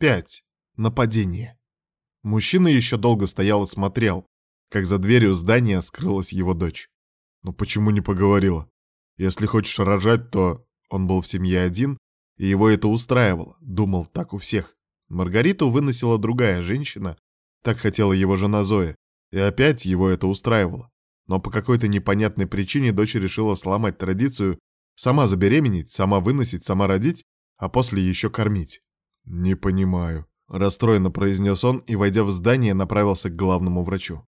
5. Нападение. Мужчина еще долго стоял и смотрел, как за дверью здания скрылась его дочь. Ну почему не поговорила? Если хочешь рожать, то он был в семье один, и его это устраивало, думал так у всех. Маргариту выносила другая женщина, так хотела его жена Зоя, и опять его это устраивало. Но по какой-то непонятной причине дочь решила сломать традицию сама забеременеть, сама выносить, сама родить, а после еще кормить. «Не понимаю», — расстроенно произнес он и, войдя в здание, направился к главному врачу.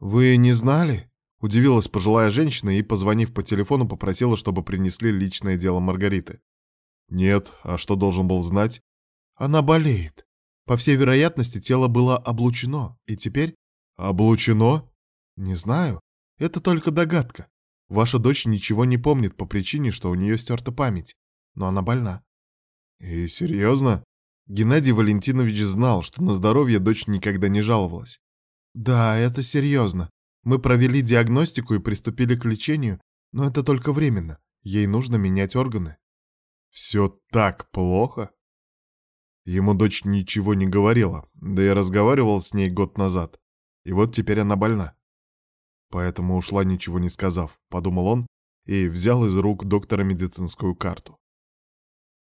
«Вы не знали?» — удивилась пожилая женщина и, позвонив по телефону, попросила, чтобы принесли личное дело Маргариты. «Нет, а что должен был знать?» «Она болеет. По всей вероятности, тело было облучено, и теперь...» «Облучено?» «Не знаю. Это только догадка. Ваша дочь ничего не помнит по причине, что у нее стерта память, но она больна». «И серьезно?» Геннадий Валентинович знал, что на здоровье дочь никогда не жаловалась. «Да, это серьезно. Мы провели диагностику и приступили к лечению, но это только временно. Ей нужно менять органы». «Все так плохо?» Ему дочь ничего не говорила, да и разговаривал с ней год назад. И вот теперь она больна. Поэтому ушла, ничего не сказав, подумал он и взял из рук доктора медицинскую карту.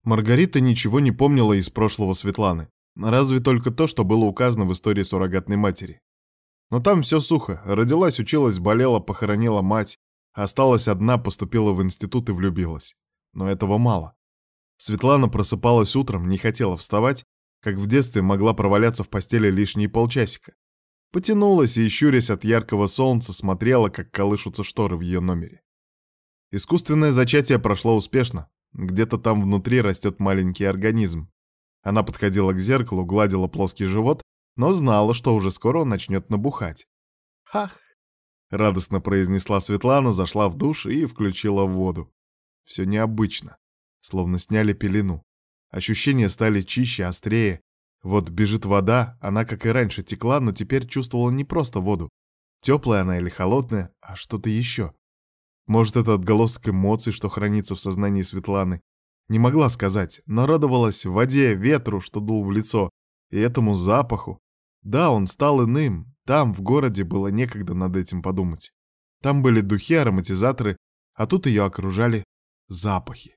Маргарита ничего не помнила из прошлого Светланы, разве только то, что было указано в истории суррогатной матери. Но там все сухо. Родилась, училась, болела, похоронила мать. Осталась одна, поступила в институт и влюбилась. Но этого мало. Светлана просыпалась утром, не хотела вставать, как в детстве могла проваляться в постели лишние полчасика. Потянулась и, щурясь от яркого солнца, смотрела, как колышутся шторы в ее номере. Искусственное зачатие прошло успешно. Где-то там внутри растет маленький организм. Она подходила к зеркалу, гладила плоский живот, но знала, что уже скоро он начнет набухать. «Хах!» — радостно произнесла Светлана, зашла в душ и включила воду. Все необычно словно сняли пелену. Ощущения стали чище, острее. Вот бежит вода, она, как и раньше, текла, но теперь чувствовала не просто воду. Теплая она или холодная, а что-то еще. Может, это отголосок эмоций, что хранится в сознании Светланы. Не могла сказать, но радовалась воде, ветру, что дул в лицо, и этому запаху. Да, он стал иным. Там, в городе, было некогда над этим подумать. Там были духи, ароматизаторы, а тут ее окружали запахи.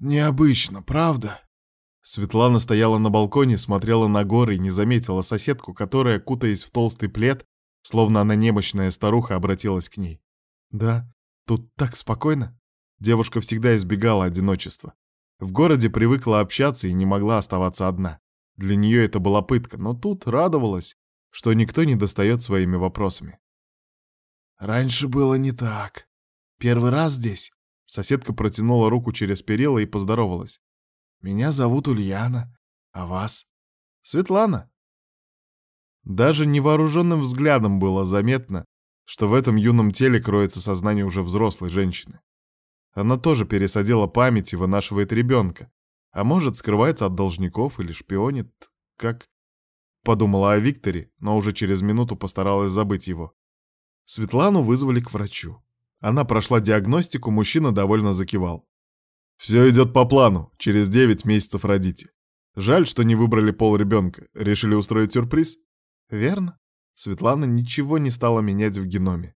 Необычно, правда? Светлана стояла на балконе, смотрела на горы и не заметила соседку, которая, кутаясь в толстый плед, словно она немощная старуха, обратилась к ней. «Да, тут так спокойно». Девушка всегда избегала одиночества. В городе привыкла общаться и не могла оставаться одна. Для нее это была пытка, но тут радовалась, что никто не достает своими вопросами. «Раньше было не так. Первый раз здесь?» Соседка протянула руку через перила и поздоровалась. «Меня зовут Ульяна. А вас?» «Светлана». Даже невооруженным взглядом было заметно, что в этом юном теле кроется сознание уже взрослой женщины. Она тоже пересадила память и вынашивает ребенка. А может, скрывается от должников или шпионит, как... Подумала о Викторе, но уже через минуту постаралась забыть его. Светлану вызвали к врачу. Она прошла диагностику, мужчина довольно закивал. «Все идет по плану, через 9 месяцев родите. Жаль, что не выбрали пол ребенка. Решили устроить сюрприз?» «Верно». Светлана ничего не стала менять в геноме.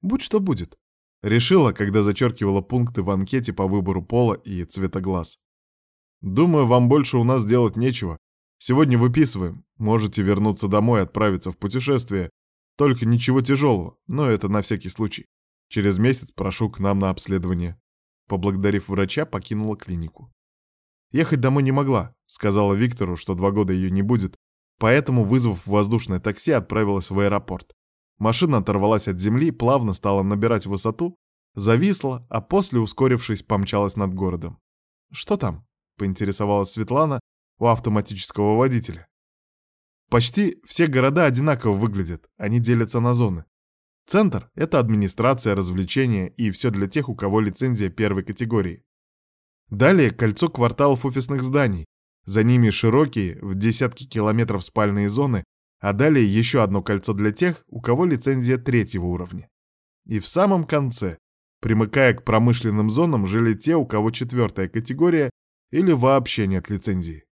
«Будь что будет». Решила, когда зачеркивала пункты в анкете по выбору пола и цвета глаз. «Думаю, вам больше у нас делать нечего. Сегодня выписываем. Можете вернуться домой и отправиться в путешествие. Только ничего тяжелого, но это на всякий случай. Через месяц прошу к нам на обследование. Поблагодарив врача, покинула клинику. Ехать домой не могла, сказала Виктору, что два года ее не будет, поэтому, вызвав воздушное такси, отправилась в аэропорт. Машина оторвалась от земли, плавно стала набирать высоту, зависла, а после, ускорившись, помчалась над городом. «Что там?» — поинтересовалась Светлана у автоматического водителя. «Почти все города одинаково выглядят, они делятся на зоны. Центр — это администрация, развлечения и все для тех, у кого лицензия первой категории. Далее кольцо кварталов офисных зданий. За ними широкие, в десятки километров спальные зоны, а далее еще одно кольцо для тех, у кого лицензия третьего уровня. И в самом конце, примыкая к промышленным зонам, жили те, у кого четвертая категория или вообще нет лицензии.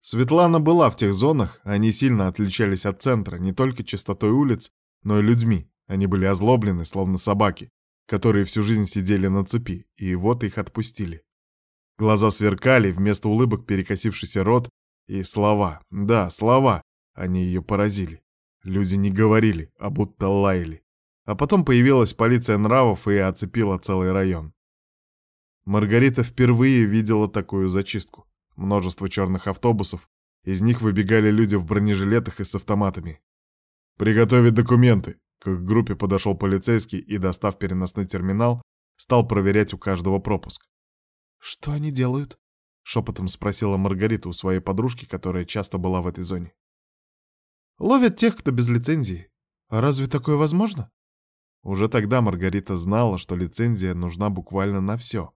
Светлана была в тех зонах, они сильно отличались от центра, не только чистотой улиц, но и людьми. Они были озлоблены, словно собаки, которые всю жизнь сидели на цепи, и вот их отпустили. Глаза сверкали, вместо улыбок перекосившийся рот, и слова, да, слова, они ее поразили. Люди не говорили, а будто лаяли. А потом появилась полиция нравов и оцепила целый район. Маргарита впервые видела такую зачистку. Множество черных автобусов, из них выбегали люди в бронежилетах и с автоматами. «Приготовить документы!» К группе подошел полицейский и, достав переносной терминал, стал проверять у каждого пропуск. «Что они делают?» — шепотом спросила Маргарита у своей подружки, которая часто была в этой зоне. «Ловят тех, кто без лицензии. А разве такое возможно?» Уже тогда Маргарита знала, что лицензия нужна буквально на все.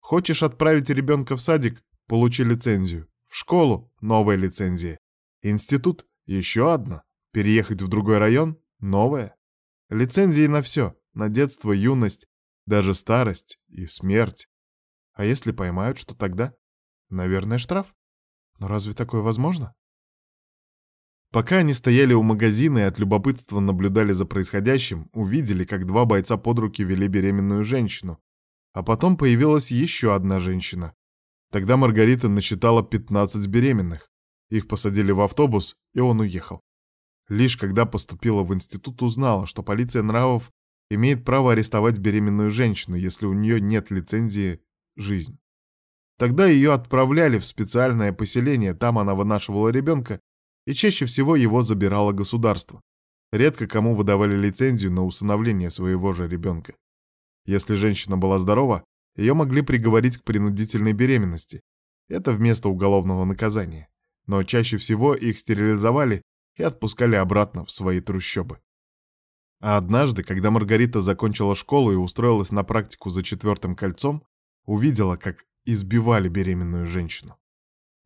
Хочешь отправить ребенка в садик – получи лицензию. В школу – новая лицензия. Институт – еще одна. Переехать в другой район – новая. Лицензии на все – на детство, юность, даже старость и смерть. А если поймают, что тогда? Наверное, штраф. Но разве такое возможно? Пока они стояли у магазина и от любопытства наблюдали за происходящим, увидели, как два бойца под руки вели беременную женщину. А потом появилась еще одна женщина. Тогда Маргарита насчитала 15 беременных. Их посадили в автобус, и он уехал. Лишь когда поступила в институт, узнала, что полиция нравов имеет право арестовать беременную женщину, если у нее нет лицензии «Жизнь». Тогда ее отправляли в специальное поселение, там она вынашивала ребенка и чаще всего его забирало государство. Редко кому выдавали лицензию на усыновление своего же ребенка. Если женщина была здорова, ее могли приговорить к принудительной беременности. Это вместо уголовного наказания. Но чаще всего их стерилизовали и отпускали обратно в свои трущобы. А однажды, когда Маргарита закончила школу и устроилась на практику за четвертым кольцом, увидела, как избивали беременную женщину.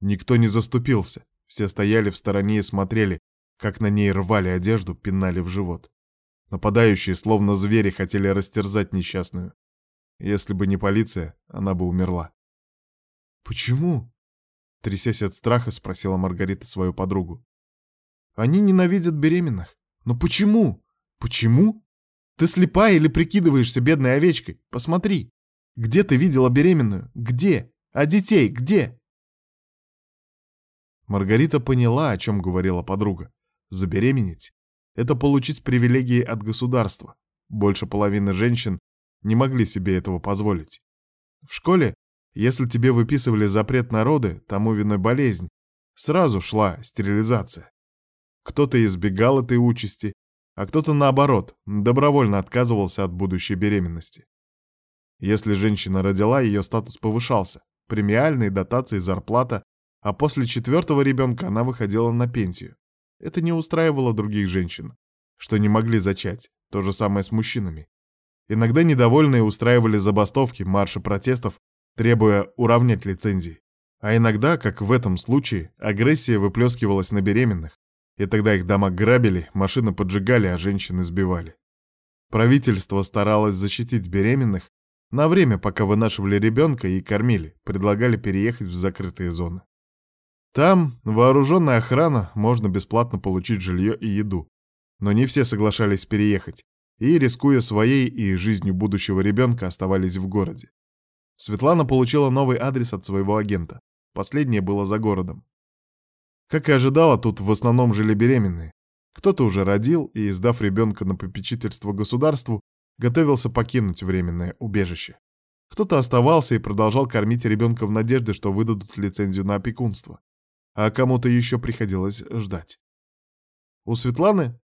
Никто не заступился, все стояли в стороне и смотрели, как на ней рвали одежду, пинали в живот. Нападающие, словно звери, хотели растерзать несчастную. Если бы не полиция, она бы умерла. «Почему?» — трясясь от страха, спросила Маргарита свою подругу. «Они ненавидят беременных. Но почему? Почему? Ты слепая или прикидываешься бедной овечкой? Посмотри. Где ты видела беременную? Где? А детей где?» Маргарита поняла, о чем говорила подруга. Забеременеть — это получить привилегии от государства. Больше половины женщин не могли себе этого позволить. В школе, если тебе выписывали запрет на роды, тому виной болезнь, сразу шла стерилизация. Кто-то избегал этой участи, а кто-то, наоборот, добровольно отказывался от будущей беременности. Если женщина родила, ее статус повышался. Премиальные дотации, зарплата а после четвертого ребенка она выходила на пенсию. Это не устраивало других женщин, что не могли зачать. То же самое с мужчинами. Иногда недовольные устраивали забастовки, марши протестов, требуя уравнять лицензии. А иногда, как в этом случае, агрессия выплескивалась на беременных, и тогда их дома грабили, машины поджигали, а женщины сбивали. Правительство старалось защитить беременных на время, пока вынашивали ребенка и кормили, предлагали переехать в закрытые зоны. Там вооруженная охрана, можно бесплатно получить жилье и еду. Но не все соглашались переехать, и, рискуя своей и жизнью будущего ребенка, оставались в городе. Светлана получила новый адрес от своего агента. Последнее было за городом. Как и ожидала, тут в основном жили беременные. Кто-то уже родил и, сдав ребенка на попечительство государству, готовился покинуть временное убежище. Кто-то оставался и продолжал кормить ребенка в надежде, что выдадут лицензию на опекунство а кому-то еще приходилось ждать. У Светланы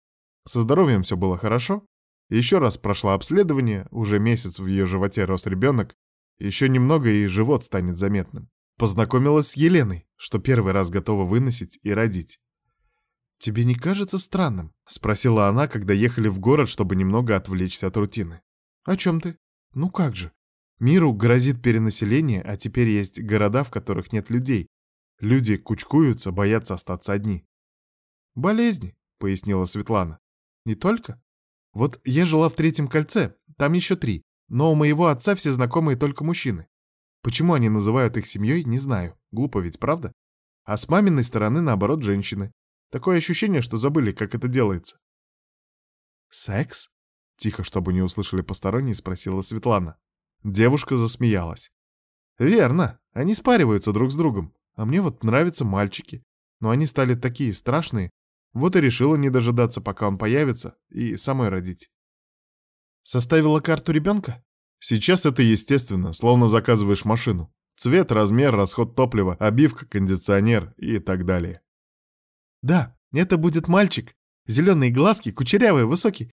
со здоровьем все было хорошо. Еще раз прошла обследование, уже месяц в ее животе рос ребенок, еще немного и живот станет заметным. Познакомилась с Еленой, что первый раз готова выносить и родить. «Тебе не кажется странным?» — спросила она, когда ехали в город, чтобы немного отвлечься от рутины. «О чем ты? Ну как же? Миру грозит перенаселение, а теперь есть города, в которых нет людей, Люди кучкуются, боятся остаться одни. «Болезни», — пояснила Светлана. «Не только. Вот я жила в третьем кольце, там еще три, но у моего отца все знакомые только мужчины. Почему они называют их семьей, не знаю. Глупо ведь, правда? А с маминой стороны, наоборот, женщины. Такое ощущение, что забыли, как это делается. «Секс?» — тихо, чтобы не услышали посторонние, спросила Светлана. Девушка засмеялась. «Верно, они спариваются друг с другом. А мне вот нравятся мальчики. Но они стали такие страшные. Вот и решила не дожидаться, пока он появится, и самой родить». «Составила карту ребенка?» «Сейчас это естественно, словно заказываешь машину. Цвет, размер, расход топлива, обивка, кондиционер и так далее». «Да, это будет мальчик. Зеленые глазки, кучерявый, высокий.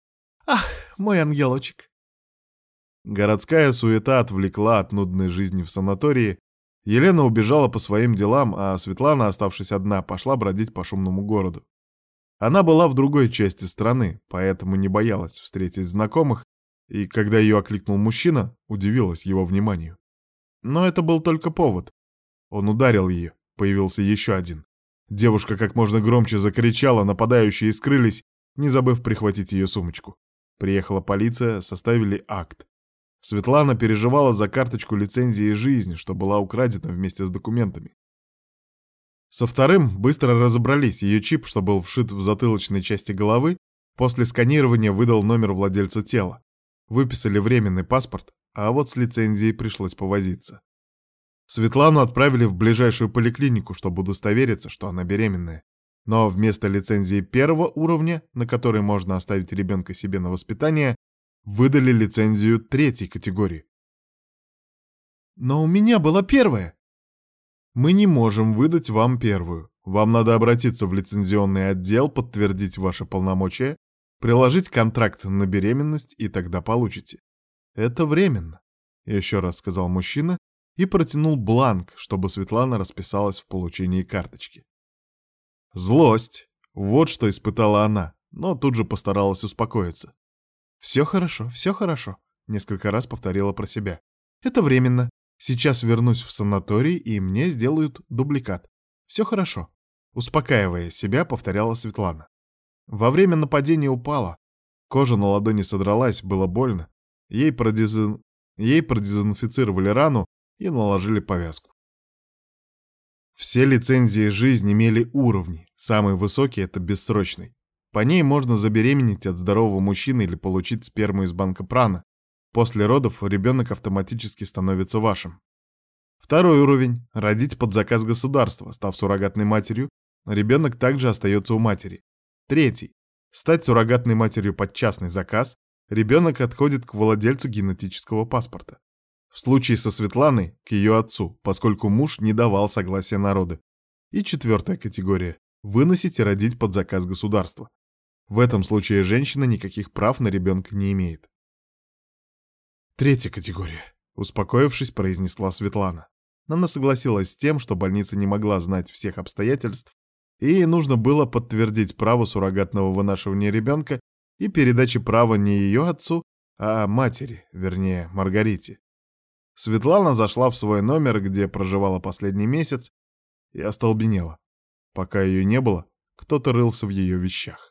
Ах, мой ангелочек!» Городская суета отвлекла от нудной жизни в санатории. Елена убежала по своим делам, а Светлана, оставшись одна, пошла бродить по шумному городу. Она была в другой части страны, поэтому не боялась встретить знакомых, и когда ее окликнул мужчина, удивилась его вниманию. Но это был только повод. Он ударил ее, появился еще один. Девушка как можно громче закричала, нападающие скрылись, не забыв прихватить ее сумочку. Приехала полиция, составили акт. Светлана переживала за карточку лицензии жизни, что была украдена вместе с документами. Со вторым быстро разобрались, ее чип, что был вшит в затылочной части головы, после сканирования выдал номер владельца тела. Выписали временный паспорт, а вот с лицензией пришлось повозиться. Светлану отправили в ближайшую поликлинику, чтобы удостовериться, что она беременная. Но вместо лицензии первого уровня, на которой можно оставить ребенка себе на воспитание, выдали лицензию третьей категории. «Но у меня была первая!» «Мы не можем выдать вам первую. Вам надо обратиться в лицензионный отдел, подтвердить ваши полномочия, приложить контракт на беременность, и тогда получите. Это временно», — еще раз сказал мужчина и протянул бланк, чтобы Светлана расписалась в получении карточки. Злость. Вот что испытала она, но тут же постаралась успокоиться. «Все хорошо, все хорошо», — несколько раз повторила про себя. «Это временно. Сейчас вернусь в санаторий, и мне сделают дубликат. Все хорошо», — успокаивая себя, повторяла Светлана. Во время нападения упала. Кожа на ладони содралась, было больно. Ей, продезин... Ей продезинфицировали рану, и наложили повязку. Все лицензии жизни имели уровни, самый высокий — это бессрочный. По ней можно забеременеть от здорового мужчины или получить сперму из банка прана. После родов ребенок автоматически становится вашим. Второй уровень — родить под заказ государства, став суррогатной матерью, ребенок также остается у матери. Третий — стать суррогатной матерью под частный заказ, ребенок отходит к владельцу генетического паспорта. В случае со Светланой — к ее отцу, поскольку муж не давал согласия народа. И четвертая категория — выносить и родить под заказ государства. В этом случае женщина никаких прав на ребенка не имеет. Третья категория, успокоившись, произнесла Светлана. Она согласилась с тем, что больница не могла знать всех обстоятельств, и ей нужно было подтвердить право суррогатного вынашивания ребенка и передачи права не ее отцу, а матери, вернее, Маргарите. Светлана зашла в свой номер, где проживала последний месяц, и остолбенела. Пока ее не было, кто-то рылся в ее вещах.